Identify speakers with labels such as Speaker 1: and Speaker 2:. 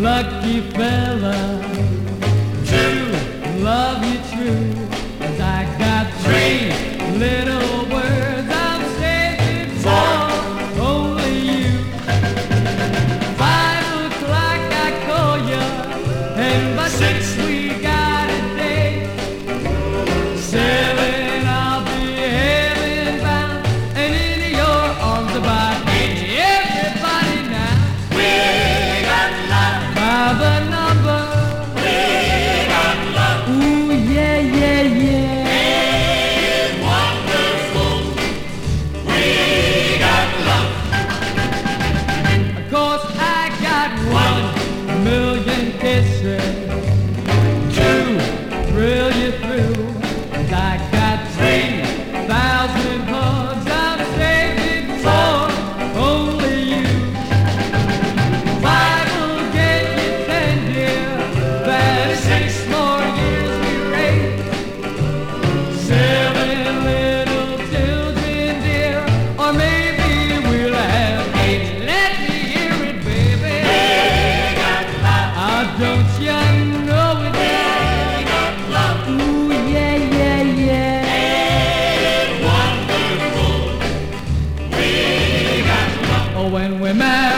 Speaker 1: lucky fella true love you true. Cause I got three little words I'm saving for only you. Five o'clock I call you, and by six we when we're mad.